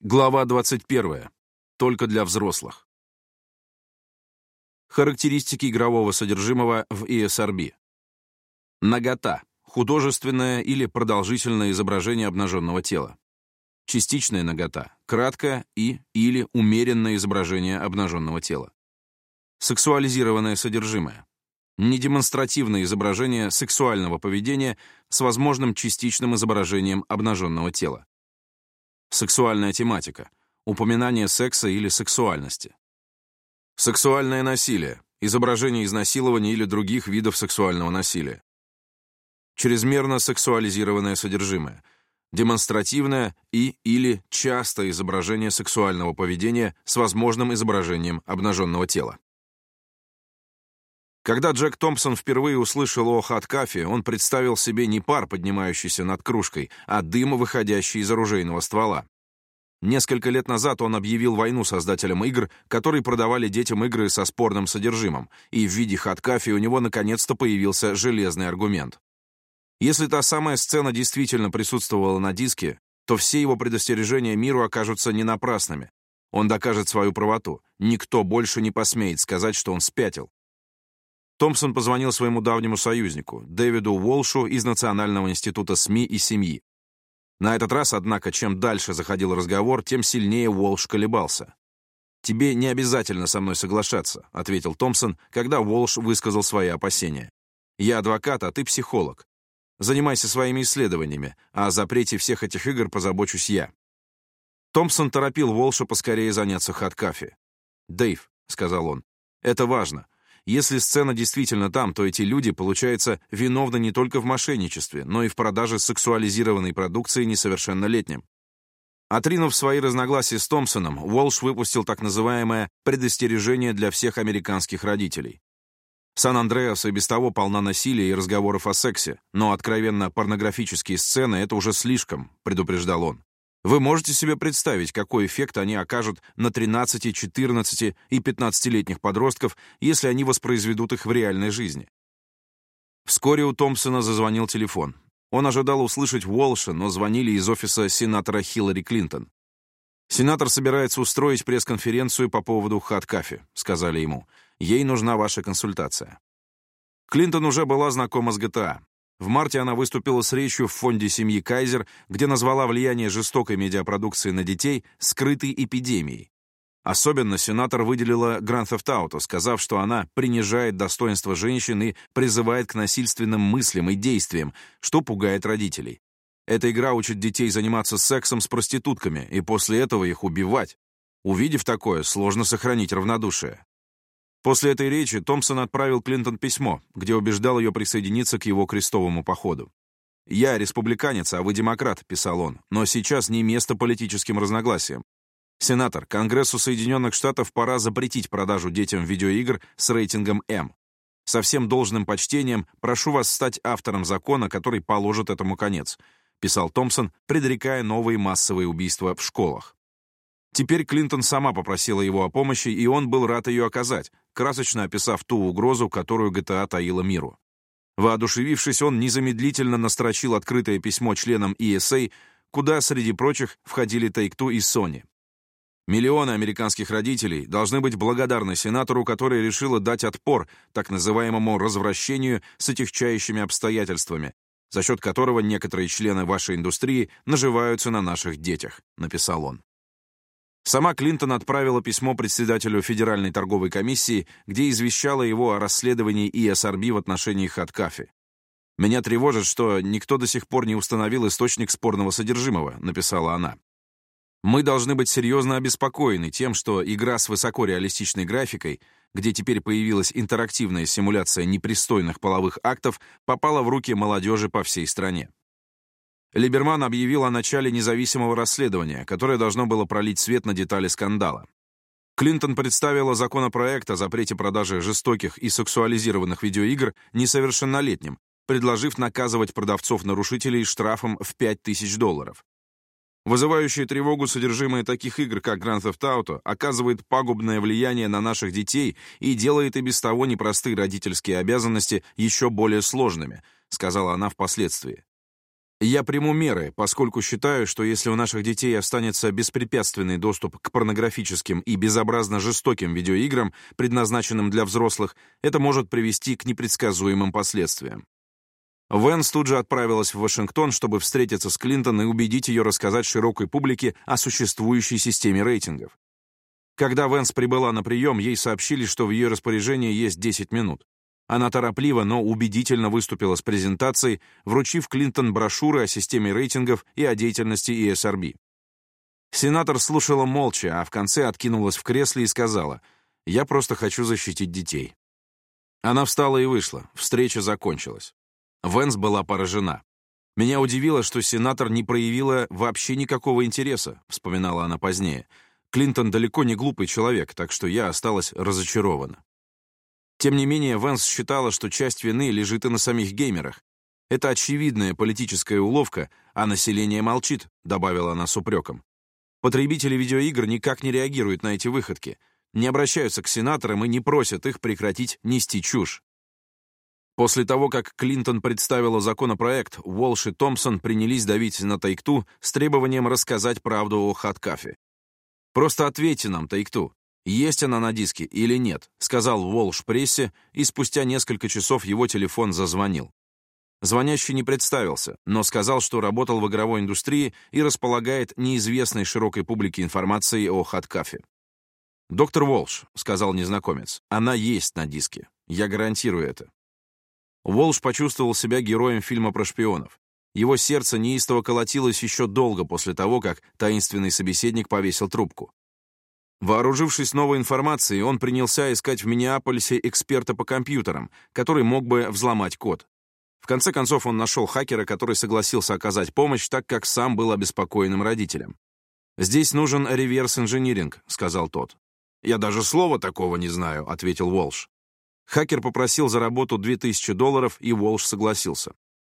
Глава 21. Только для взрослых. Характеристики игрового содержимого в ESRB. Нагота — художественное или продолжительное изображение обнаженного тела. Частичная нагота — краткое и или умеренное изображение обнаженного тела. Сексуализированное содержимое. Недемонстративное изображение сексуального поведения с возможным частичным изображением обнаженного тела. Сексуальная тематика. Упоминание секса или сексуальности. Сексуальное насилие. Изображение изнасилования или других видов сексуального насилия. Чрезмерно сексуализированное содержимое. Демонстративное и или частое изображение сексуального поведения с возможным изображением обнаженного тела. Когда Джек Томпсон впервые услышал о хаткафе, он представил себе не пар, поднимающийся над кружкой, а дым, выходящий из оружейного ствола. Несколько лет назад он объявил войну создателям игр, которые продавали детям игры со спорным содержимым, и в виде хаткафе у него наконец-то появился железный аргумент. Если та самая сцена действительно присутствовала на диске, то все его предостережения миру окажутся не напрасными. Он докажет свою правоту. Никто больше не посмеет сказать, что он спятил. Томпсон позвонил своему давнему союзнику, Дэвиду Уолшу из Национального института СМИ и семьи. На этот раз, однако, чем дальше заходил разговор, тем сильнее Уолш колебался. «Тебе не обязательно со мной соглашаться», — ответил Томпсон, когда Уолш высказал свои опасения. «Я адвокат, а ты психолог. Занимайся своими исследованиями, а о запрете всех этих игр позабочусь я». Томпсон торопил Уолша поскорее заняться хат-кафе. «Дэйв», — сказал он, — «это важно. Если сцена действительно там, то эти люди, получается, виновны не только в мошенничестве, но и в продаже сексуализированной продукции несовершеннолетним. Отринув свои разногласия с Томпсоном, Уолш выпустил так называемое «предостережение для всех американских родителей». Сан-Андреас и без того полна насилия и разговоров о сексе, но откровенно порнографические сцены — это уже слишком, предупреждал он. Вы можете себе представить, какой эффект они окажут на 13, 14 и 15-летних подростков, если они воспроизведут их в реальной жизни? Вскоре у Томпсона зазвонил телефон. Он ожидал услышать Уолша, но звонили из офиса сенатора Хиллари Клинтон. «Сенатор собирается устроить пресс-конференцию по поводу хат-кафе», — сказали ему. «Ей нужна ваша консультация». Клинтон уже была знакома с ГТА. В марте она выступила с речью в фонде семьи Кайзер, где назвала влияние жестокой медиапродукции на детей скрытой эпидемией. Особенно сенатор выделила Гранд Theft Auto, сказав, что она принижает достоинство женщин и призывает к насильственным мыслям и действиям, что пугает родителей. Эта игра учит детей заниматься сексом с проститутками и после этого их убивать. Увидев такое, сложно сохранить равнодушие. После этой речи Томпсон отправил Клинтон письмо, где убеждал ее присоединиться к его крестовому походу. «Я республиканец, а вы демократ», — писал он, «но сейчас не место политическим разногласиям. Сенатор, Конгрессу Соединенных Штатов пора запретить продажу детям видеоигр с рейтингом М. Со всем должным почтением прошу вас стать автором закона, который положит этому конец», — писал Томпсон, предрекая новые массовые убийства в школах. Теперь Клинтон сама попросила его о помощи, и он был рад ее оказать, красочно описав ту угрозу, которую ГТА таила миру. Воодушевившись, он незамедлительно настрочил открытое письмо членам ESA, куда, среди прочих, входили Тайкту и Sony. Миллионы американских родителей должны быть благодарны сенатору, который решила дать отпор так называемому развращению с отягчающими обстоятельствами, за счет которого некоторые члены вашей индустрии наживаются на наших детях», — написал он. Сама Клинтон отправила письмо председателю Федеральной торговой комиссии, где извещала его о расследовании ИСРБ в отношении Хаткафи. «Меня тревожит, что никто до сих пор не установил источник спорного содержимого», — написала она. «Мы должны быть серьезно обеспокоены тем, что игра с высокореалистичной графикой, где теперь появилась интерактивная симуляция непристойных половых актов, попала в руки молодежи по всей стране. Либерман объявил о начале независимого расследования, которое должно было пролить свет на детали скандала. Клинтон представила законопроект о запрете продажи жестоких и сексуализированных видеоигр несовершеннолетним, предложив наказывать продавцов-нарушителей штрафом в 5000 долларов. Вызывающее тревогу содержимое таких игр, как Grand Theft Auto, оказывает пагубное влияние на наших детей и делает и без того непростые родительские обязанности еще более сложными, сказала она впоследствии. Я приму меры, поскольку считаю, что если у наших детей останется беспрепятственный доступ к порнографическим и безобразно жестоким видеоиграм, предназначенным для взрослых, это может привести к непредсказуемым последствиям. Венс тут же отправилась в Вашингтон, чтобы встретиться с Клинтон и убедить ее рассказать широкой публике о существующей системе рейтингов. Когда Венс прибыла на прием, ей сообщили, что в ее распоряжении есть 10 минут. Она торопливо, но убедительно выступила с презентацией, вручив Клинтон брошюры о системе рейтингов и о деятельности ESRB. Сенатор слушала молча, а в конце откинулась в кресле и сказала, «Я просто хочу защитить детей». Она встала и вышла, встреча закончилась. Венс была поражена. «Меня удивило, что сенатор не проявила вообще никакого интереса», — вспоминала она позднее. «Клинтон далеко не глупый человек, так что я осталась разочарована». Тем не менее, Вэнс считала, что часть вины лежит и на самих геймерах. «Это очевидная политическая уловка, а население молчит», — добавила она с упреком. Потребители видеоигр никак не реагируют на эти выходки, не обращаются к сенаторам и не просят их прекратить нести чушь. После того, как Клинтон представила законопроект, Уолш и Томпсон принялись давить на Тайкту с требованием рассказать правду о Хаткафе. «Просто ответьте нам, Тайкту, есть она на диске или нет, сказал Волш прессе, и спустя несколько часов его телефон зазвонил. Звонящий не представился, но сказал, что работал в игровой индустрии и располагает неизвестной широкой публике информацией о хаткафе. «Доктор Волш», — сказал незнакомец, — «она есть на диске. Я гарантирую это». Волш почувствовал себя героем фильма про шпионов. Его сердце неистово колотилось еще долго после того, как таинственный собеседник повесил трубку. Вооружившись новой информацией, он принялся искать в Миннеаполисе эксперта по компьютерам, который мог бы взломать код. В конце концов, он нашел хакера, который согласился оказать помощь, так как сам был обеспокоенным родителем. «Здесь нужен реверс-инжиниринг», — сказал тот. «Я даже слова такого не знаю», — ответил Волш. Хакер попросил за работу 2000 долларов, и Волш согласился.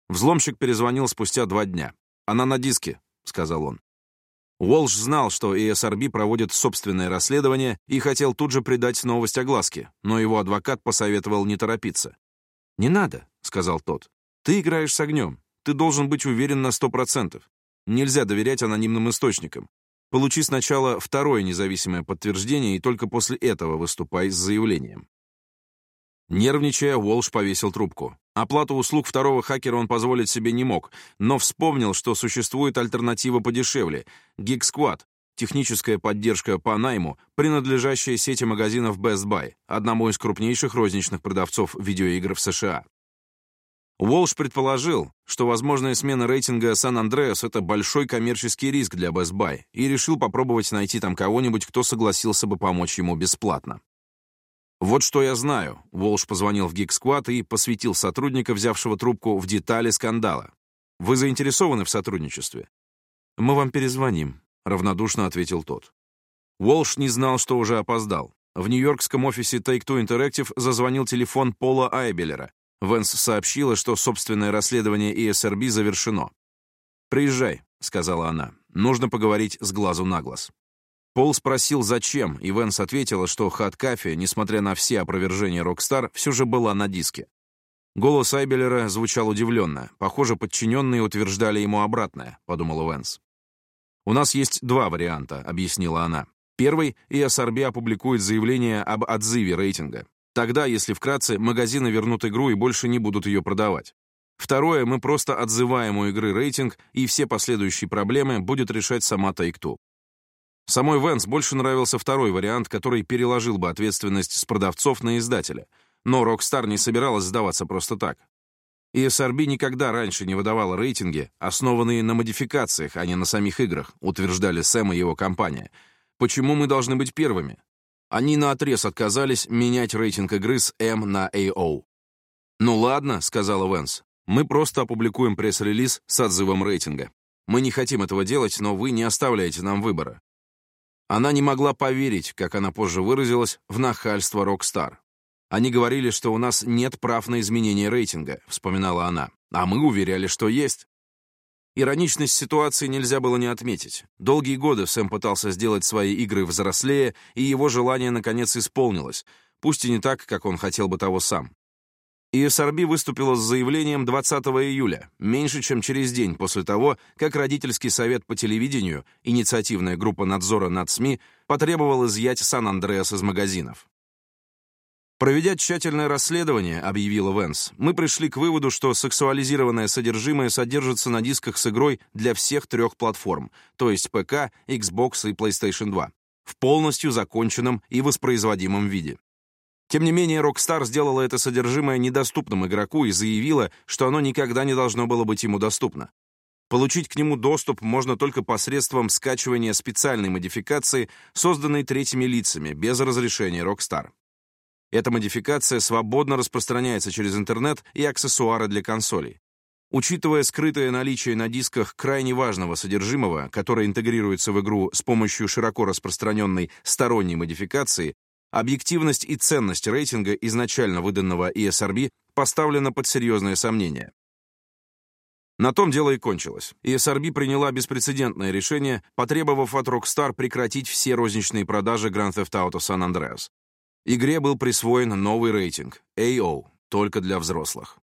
Взломщик перезвонил спустя два дня. «Она на диске», — сказал он. Уолш знал, что ESRB проводит собственное расследование и хотел тут же придать новость огласке, но его адвокат посоветовал не торопиться. «Не надо», — сказал тот. «Ты играешь с огнем. Ты должен быть уверен на сто процентов. Нельзя доверять анонимным источникам. Получи сначала второе независимое подтверждение и только после этого выступай с заявлением». Нервничая, Уолш повесил трубку. Оплату услуг второго хакера он позволить себе не мог, но вспомнил, что существует альтернатива подешевле — GeekSquad, техническая поддержка по найму, принадлежащая сети магазинов Best Buy, одному из крупнейших розничных продавцов видеоигр в США. Уолш предположил, что возможная смена рейтинга Сан-Андреас — это большой коммерческий риск для Best Buy, и решил попробовать найти там кого-нибудь, кто согласился бы помочь ему бесплатно. «Вот что я знаю», — Волш позвонил в Гигсквад и посвятил сотрудника, взявшего трубку, в детали скандала. «Вы заинтересованы в сотрудничестве?» «Мы вам перезвоним», — равнодушно ответил тот. Волш не знал, что уже опоздал. В нью-йоркском офисе Take-Two Interactive зазвонил телефон Пола Айбелера. Венс сообщила, что собственное расследование ESRB завершено. «Приезжай», — сказала она. «Нужно поговорить с глазу на глаз». Пол спросил, зачем, и Венс ответила, что Hot Coffee, несмотря на все опровержения «Rockstar», все же была на диске. Голос Айбелера звучал удивленно. Похоже, подчиненные утверждали ему обратное, подумала Вэнс. «У нас есть два варианта», — объяснила она. Первый — ESRB опубликует заявление об отзыве рейтинга. Тогда, если вкратце, магазины вернут игру и больше не будут ее продавать. Второе — мы просто отзываем у игры рейтинг, и все последующие проблемы будет решать сама Тайкту. Самой Венс больше нравился второй вариант, который переложил бы ответственность с продавцов на издателя. Но Rockstar не собиралась сдаваться просто так. ESRB никогда раньше не выдавала рейтинги, основанные на модификациях, а не на самих играх, утверждали Сэм и его компания. Почему мы должны быть первыми? Они наотрез отказались менять рейтинг игры с M на AO. «Ну ладно», — сказала Венс, — «мы просто опубликуем пресс-релиз с отзывом рейтинга. Мы не хотим этого делать, но вы не оставляете нам выбора. Она не могла поверить, как она позже выразилась, в нахальство «Rockstar». «Они говорили, что у нас нет прав на изменение рейтинга», — вспоминала она. «А мы уверяли, что есть». Ироничность ситуации нельзя было не отметить. Долгие годы Сэм пытался сделать свои игры взрослее, и его желание, наконец, исполнилось, пусть и не так, как он хотел бы того сам. ESRB выступила с заявлением 20 июля, меньше чем через день после того, как родительский совет по телевидению, инициативная группа надзора над СМИ, потребовал изъять Сан-Андреас из магазинов. Проведя тщательное расследование, объявила Венс, мы пришли к выводу, что сексуализированное содержимое содержится на дисках с игрой для всех трех платформ, то есть ПК, Xbox и PlayStation 2, в полностью законченном и воспроизводимом виде. Тем не менее, Rockstar сделала это содержимое недоступным игроку и заявила, что оно никогда не должно было быть ему доступно. Получить к нему доступ можно только посредством скачивания специальной модификации, созданной третьими лицами, без разрешения Rockstar. Эта модификация свободно распространяется через интернет и аксессуары для консолей. Учитывая скрытое наличие на дисках крайне важного содержимого, которое интегрируется в игру с помощью широко распространенной сторонней модификации, Объективность и ценность рейтинга, изначально выданного ESRB, поставлена под серьезное сомнение. На том дело и кончилось. ESRB приняла беспрецедентное решение, потребовав от Rockstar прекратить все розничные продажи Grand Theft Auto San Andreas. Игре был присвоен новый рейтинг — AO, только для взрослых.